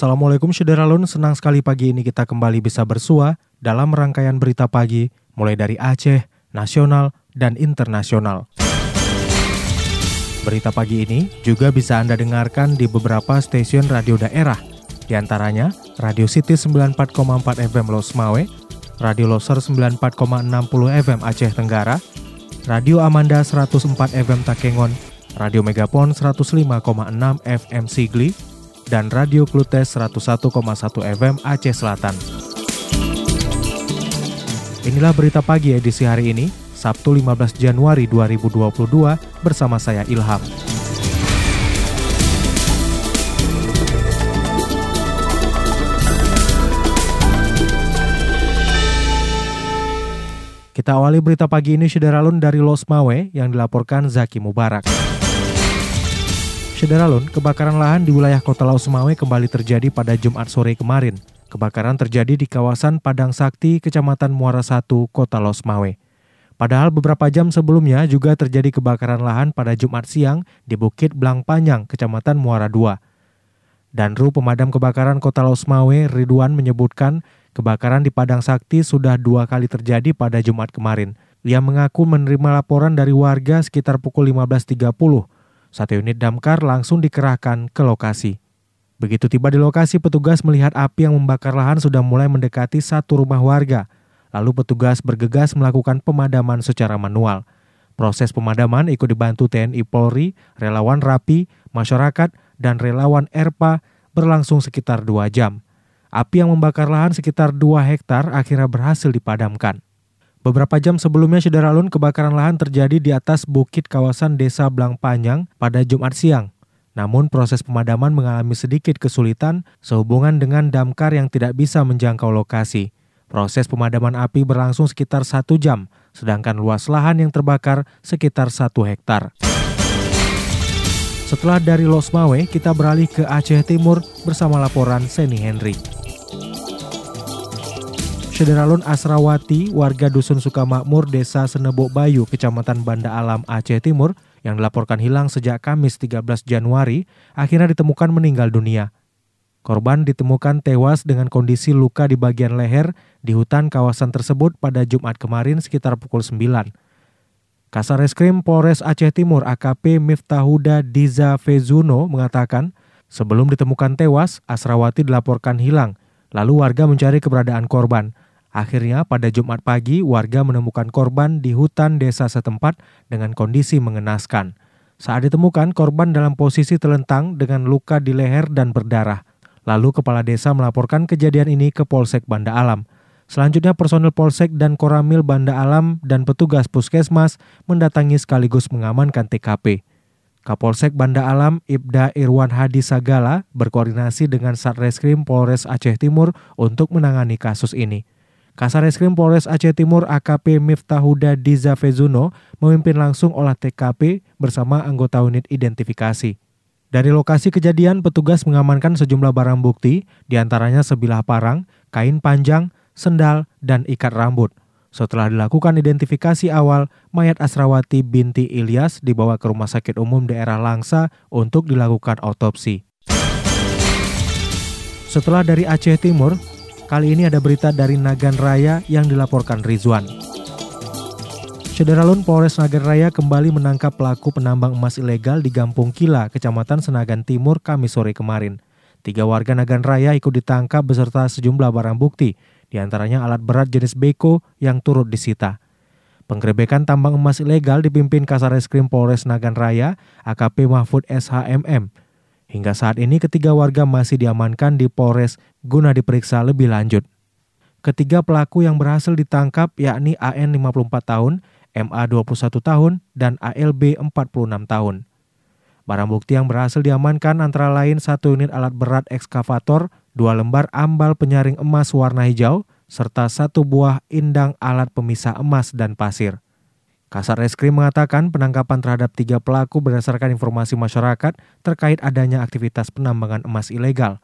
Assalamualaikum Syederalun, senang sekali pagi ini kita kembali bisa bersua dalam rangkaian berita pagi mulai dari Aceh, nasional, dan internasional. Berita pagi ini juga bisa Anda dengarkan di beberapa stasiun radio daerah, di antaranya Radio City 94,4 FM Los Mawe, Radio Loser 94,60 FM Aceh Tenggara, Radio Amanda 104 FM Takengon, Radio Megapon 105,6 FM Sigli, dan Radio Klutes 101,1 FM Aceh Selatan. Inilah berita pagi edisi hari ini, Sabtu 15 Januari 2022 bersama saya Ilham. Kita awali berita pagi ini Syederalun dari Los Mawe yang dilaporkan Zaki Mubarak. Syederalun, kebakaran lahan di wilayah Kota Laos Semawe kembali terjadi pada Jumat sore kemarin. Kebakaran terjadi di kawasan Padang Sakti, Kecamatan Muara Satu, Kota Laos Semawe. Padahal beberapa jam sebelumnya juga terjadi kebakaran lahan pada Jumat siang di Bukit Blang Panjang, Kecamatan Muara II. Dan Ru Pemadam Kebakaran Kota Laos Semawe, Ridwan menyebutkan kebakaran di Padang Sakti sudah dua kali terjadi pada Jumat kemarin. Ia mengaku menerima laporan dari warga sekitar pukul 15.30 satu unit damkar langsung dikerahkan ke lokasi. Begitu tiba di lokasi, petugas melihat api yang membakar lahan sudah mulai mendekati satu rumah warga. Lalu petugas bergegas melakukan pemadaman secara manual. Proses pemadaman ikut dibantu TNI Polri, relawan Rapi, masyarakat, dan relawan ERPA berlangsung sekitar dua jam. Api yang membakar lahan sekitar 2 hektar akhirnya berhasil dipadamkan. Beberapa jam sebelumnya Syederalun kebakaran lahan terjadi di atas bukit kawasan Desa Blang Panjang pada Jumat siang. Namun proses pemadaman mengalami sedikit kesulitan sehubungan dengan damkar yang tidak bisa menjangkau lokasi. Proses pemadaman api berlangsung sekitar satu jam, sedangkan luas lahan yang terbakar sekitar satu hektar. Setelah dari Los Mawe, kita beralih ke Aceh Timur bersama laporan Seni Henry. Syederalun Asrawati, warga Dusun Sukamakmur, Desa Senebok Bayu, Kecamatan Banda Alam, Aceh Timur, yang dilaporkan hilang sejak Kamis 13 Januari, akhirnya ditemukan meninggal dunia. Korban ditemukan tewas dengan kondisi luka di bagian leher di hutan kawasan tersebut pada Jumat kemarin sekitar pukul 9. Kasar Reskrim Polres Aceh Timur AKP Miftahuda Diza Fezuno mengatakan, sebelum ditemukan tewas, Asrawati dilaporkan hilang, lalu warga mencari keberadaan korban. Akhirnya pada Jumat pagi warga menemukan korban di hutan desa setempat dengan kondisi mengenaskan. Saat ditemukan korban dalam posisi telentang dengan luka di leher dan berdarah. Lalu kepala desa melaporkan kejadian ini ke Polsek Banda Alam. Selanjutnya personel Polsek dan Koramil Banda Alam dan petugas puskesmas mendatangi sekaligus mengamankan TKP. Kapolsek Banda Alam Ibda Irwan Hadi Sagala berkoordinasi dengan Satreskrim Polres Aceh Timur untuk menangani kasus ini. Kasareskrim Polres Aceh Timur AKP Miftahuda Diza Fezuno memimpin langsung olah TKP bersama anggota unit identifikasi. Dari lokasi kejadian, petugas mengamankan sejumlah barang bukti, di antaranya sebilah parang, kain panjang, sendal, dan ikat rambut. Setelah dilakukan identifikasi awal, mayat Asrawati binti Ilyas dibawa ke Rumah Sakit Umum Daerah Langsa untuk dilakukan otopsi. Setelah dari Aceh Timur, Kali ini ada berita dari Nagan Raya yang dilaporkan Rizwan. Syederalun Polres Nagan Raya kembali menangkap pelaku penambang emas ilegal di Gampung Kila, Kecamatan Senagan Timur, Kamis sore kemarin. Tiga warga Nagan Raya ikut ditangkap beserta sejumlah barang bukti, di antaranya alat berat jenis beko yang turut disita. Penggerebekan tambang emas ilegal dipimpin Kasareskrim Polres Nagan Raya, AKP Mahfud SHMM, Hingga saat ini ketiga warga masih diamankan di Polres guna diperiksa lebih lanjut. Ketiga pelaku yang berhasil ditangkap yakni AN 54 tahun, MA 21 tahun, dan ALB 46 tahun. Barang bukti yang berhasil diamankan antara lain satu unit alat berat ekskavator, dua lembar ambal penyaring emas warna hijau, serta satu buah indang alat pemisah emas dan pasir. Kasar Reskrim mengatakan penangkapan terhadap tiga pelaku berdasarkan informasi masyarakat terkait adanya aktivitas penambangan emas ilegal.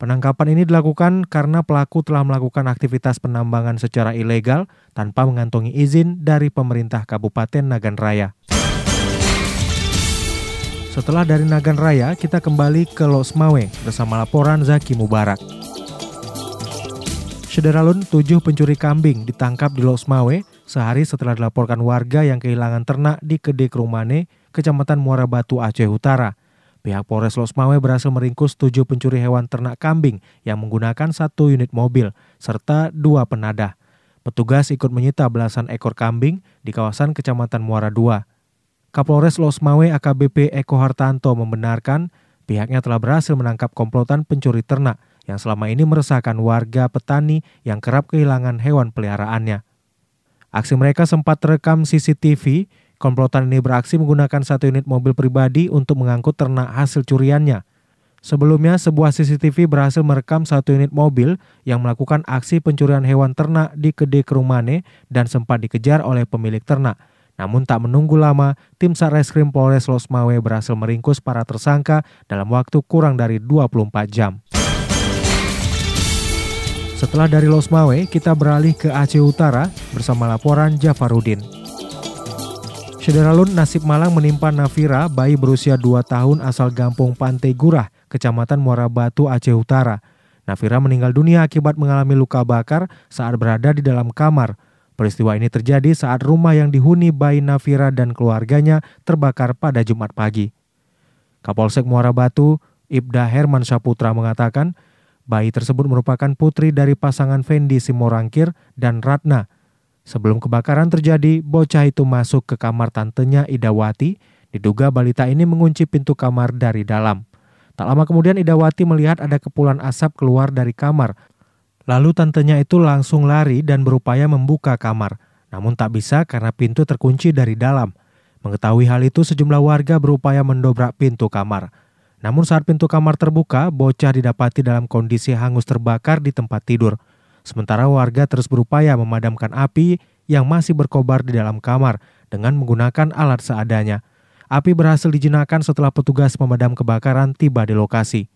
Penangkapan ini dilakukan karena pelaku telah melakukan aktivitas penambangan secara ilegal tanpa mengantongi izin dari pemerintah Kabupaten Nagan Raya. Setelah dari Nagan Raya, kita kembali ke Los Mawe bersama laporan Zaki Mubarak. Sederalun, tujuh pencuri kambing ditangkap di Los Mawe sehari setelah dilaporkan warga yang kehilangan ternak di Kede Kerumane, Kecamatan Muara Batu, Aceh Utara. Pihak Polres Los Mawe berhasil meringkus tujuh pencuri hewan ternak kambing yang menggunakan satu unit mobil serta dua penadah. Petugas ikut menyita belasan ekor kambing di kawasan Kecamatan Muara II. Kapolres Los Mawe AKBP Eko Hartanto membenarkan pihaknya telah berhasil menangkap komplotan pencuri ternak yang selama ini meresahkan warga petani yang kerap kehilangan hewan peliharaannya. Aksi mereka sempat terekam CCTV. Komplotan ini beraksi menggunakan satu unit mobil pribadi untuk mengangkut ternak hasil curiannya. Sebelumnya, sebuah CCTV berhasil merekam satu unit mobil yang melakukan aksi pencurian hewan ternak di Kede Kerumane dan sempat dikejar oleh pemilik ternak. Namun tak menunggu lama, tim Satreskrim Polres Losmawe berhasil meringkus para tersangka dalam waktu kurang dari 24 jam. Setelah dari Losmawe, kita beralih ke Aceh Utara bersama laporan Jafarudin. Sederalun nasib malang menimpa Nafira, bayi berusia 2 tahun asal Gampung Pantai Gurah, Kecamatan Muara Batu, Aceh Utara. Nafira meninggal dunia akibat mengalami luka bakar saat berada di dalam kamar. Peristiwa ini terjadi saat rumah yang dihuni bayi Nafira dan keluarganya terbakar pada Jumat pagi. Kapolsek Muara Batu, Ibda Herman Saputra mengatakan, bayi tersebut merupakan putri dari pasangan Fendi Simorangkir dan Ratna. Sebelum kebakaran terjadi, bocah itu masuk ke kamar tantenya Idawati. Diduga balita ini mengunci pintu kamar dari dalam. Tak lama kemudian Idawati melihat ada kepulan asap keluar dari kamar, Lalu tantenya itu langsung lari dan berupaya membuka kamar, namun tak bisa karena pintu terkunci dari dalam. Mengetahui hal itu, sejumlah warga berupaya mendobrak pintu kamar. Namun saat pintu kamar terbuka, bocah didapati dalam kondisi hangus terbakar di tempat tidur. Sementara warga terus berupaya memadamkan api yang masih berkobar di dalam kamar dengan menggunakan alat seadanya. Api berhasil dijinakkan setelah petugas pemadam kebakaran tiba di lokasi.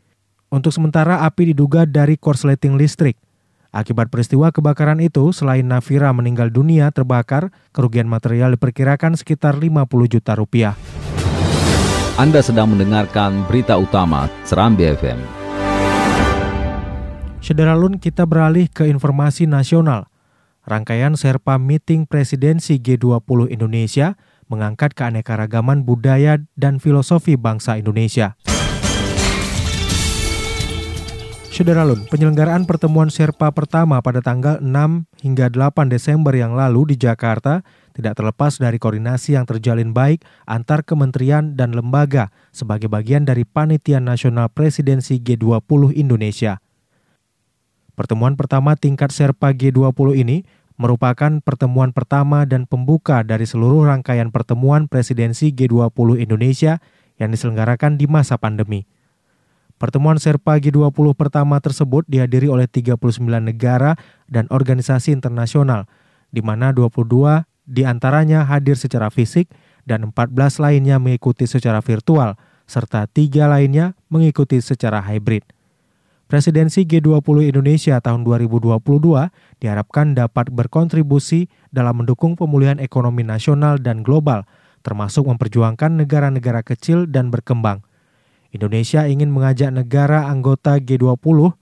Untuk sementara api diduga dari korsleting listrik. Akibat peristiwa kebakaran itu, selain Nafira meninggal dunia terbakar, kerugian material diperkirakan sekitar 50 juta rupiah. Anda sedang mendengarkan berita utama Serambi FM. Sederalun kita beralih ke informasi nasional. Rangkaian Serpa Meeting Presidensi G20 Indonesia mengangkat keanekaragaman budaya dan filosofi bangsa Indonesia. Sederalun, penyelenggaraan pertemuan Sherpa pertama pada tanggal 6 hingga 8 Desember yang lalu di Jakarta tidak terlepas dari koordinasi yang terjalin baik antar kementerian dan lembaga sebagai bagian dari Panitia Nasional Presidensi G20 Indonesia. Pertemuan pertama tingkat Sherpa G20 ini merupakan pertemuan pertama dan pembuka dari seluruh rangkaian pertemuan presidensi G20 Indonesia yang diselenggarakan di masa pandemi. Pertemuan Serpa G20 pertama tersebut dihadiri oleh 39 negara dan organisasi internasional, di mana 22 di antaranya hadir secara fisik dan 14 lainnya mengikuti secara virtual, serta tiga lainnya mengikuti secara hybrid. Presidensi G20 Indonesia tahun 2022 diharapkan dapat berkontribusi dalam mendukung pemulihan ekonomi nasional dan global, termasuk memperjuangkan negara-negara kecil dan berkembang Indonesia ingin mengajak negara anggota G20,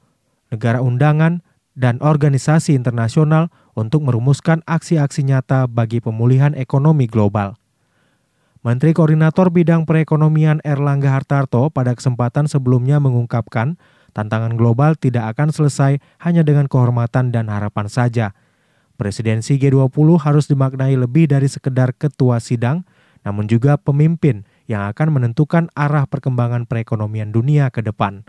negara undangan, dan organisasi internasional untuk merumuskan aksi-aksi nyata bagi pemulihan ekonomi global. Menteri Koordinator Bidang Perekonomian Erlangga Hartarto pada kesempatan sebelumnya mengungkapkan tantangan global tidak akan selesai hanya dengan kehormatan dan harapan saja. Presidensi G20 harus dimaknai lebih dari sekedar ketua sidang, namun juga pemimpin yang akan menentukan arah perkembangan perekonomian dunia ke depan.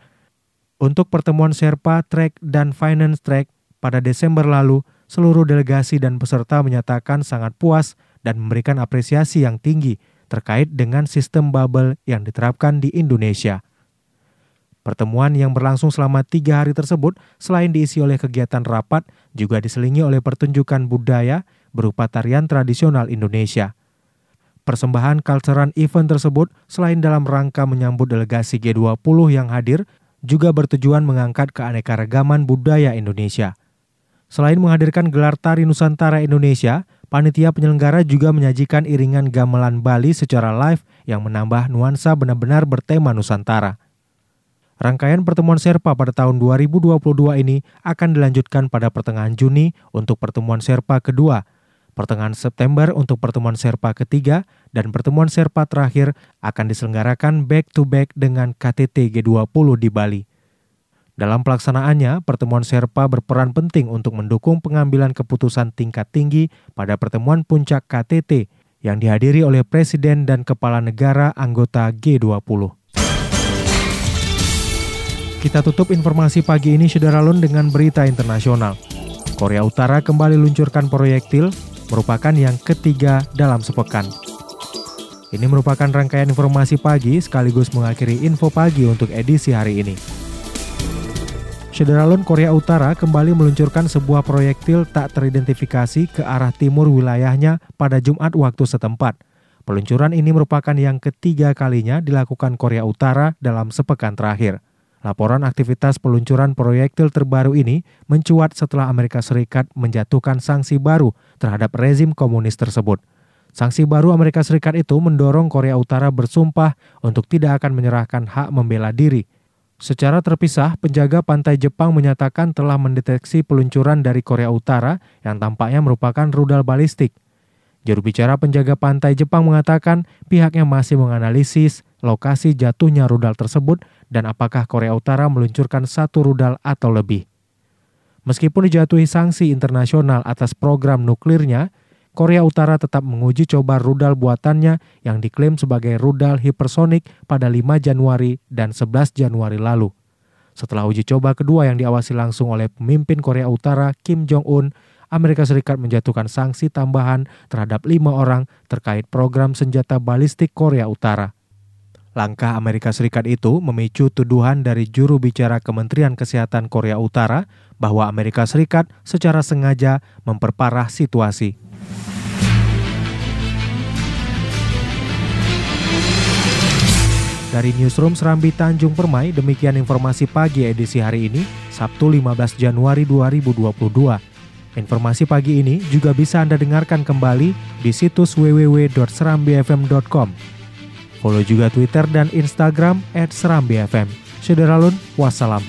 Untuk pertemuan Sherpa Track dan Finance Track pada Desember lalu, seluruh delegasi dan peserta menyatakan sangat puas dan memberikan apresiasi yang tinggi terkait dengan sistem bubble yang diterapkan di Indonesia. Pertemuan yang berlangsung selama tiga hari tersebut selain diisi oleh kegiatan rapat, juga diselingi oleh pertunjukan budaya berupa tarian tradisional Indonesia. Persembahan cultural event tersebut selain dalam rangka menyambut delegasi G20 yang hadir, juga bertujuan mengangkat keanekaragaman budaya Indonesia. Selain menghadirkan gelar tari Nusantara Indonesia, panitia penyelenggara juga menyajikan iringan gamelan Bali secara live yang menambah nuansa benar-benar bertema Nusantara. Rangkaian pertemuan Serpa pada tahun 2022 ini akan dilanjutkan pada pertengahan Juni untuk pertemuan Serpa kedua, pertengahan September untuk pertemuan Serpa ketiga, dan pertemuan Serpa terakhir akan diselenggarakan back-to-back dengan KTT G20 di Bali. Dalam pelaksanaannya, pertemuan Serpa berperan penting untuk mendukung pengambilan keputusan tingkat tinggi pada pertemuan puncak KTT yang dihadiri oleh Presiden dan Kepala Negara anggota G20. Kita tutup informasi pagi ini Sederalun dengan berita internasional. Korea Utara kembali luncurkan proyektil merupakan yang ketiga dalam sepekan. Ini merupakan rangkaian informasi pagi sekaligus mengakhiri info pagi untuk edisi hari ini. Sederalun Korea Utara kembali meluncurkan sebuah proyektil tak teridentifikasi ke arah timur wilayahnya pada Jumat waktu setempat. Peluncuran ini merupakan yang ketiga kalinya dilakukan Korea Utara dalam sepekan terakhir. Laporan aktivitas peluncuran proyektil terbaru ini mencuat setelah Amerika Serikat menjatuhkan sanksi baru terhadap rezim komunis tersebut. Sanksi baru Amerika Serikat itu mendorong Korea Utara bersumpah untuk tidak akan menyerahkan hak membela diri. Secara terpisah, penjaga pantai Jepang menyatakan telah mendeteksi peluncuran dari Korea Utara yang tampaknya merupakan rudal balistik. Juru bicara penjaga pantai Jepang mengatakan pihaknya masih menganalisis lokasi jatuhnya rudal tersebut dan apakah Korea Utara meluncurkan satu rudal atau lebih. Meskipun dijatuhi sanksi internasional atas program nuklirnya, Korea Utara tetap menguji coba rudal buatannya yang diklaim sebagai rudal hipersonik pada 5 Januari dan 11 Januari lalu. Setelah uji coba kedua yang diawasi langsung oleh pemimpin Korea Utara Kim Jong-un, Amerika Serikat menjatuhkan sanksi tambahan terhadap lima orang terkait program senjata balistik Korea Utara. Langkah Amerika Serikat itu memicu tuduhan dari juru bicara Kementerian Kesehatan Korea Utara bahwa Amerika Serikat secara sengaja memperparah situasi. Dari Newsroom Serambi Tanjung Permai, demikian informasi pagi edisi hari ini, Sabtu 15 Januari 2022. Informasi pagi ini juga bisa Anda dengarkan kembali di situs www.serambifm.com Follow juga Twitter dan Instagram @serambifm. Sederalun, wassalam.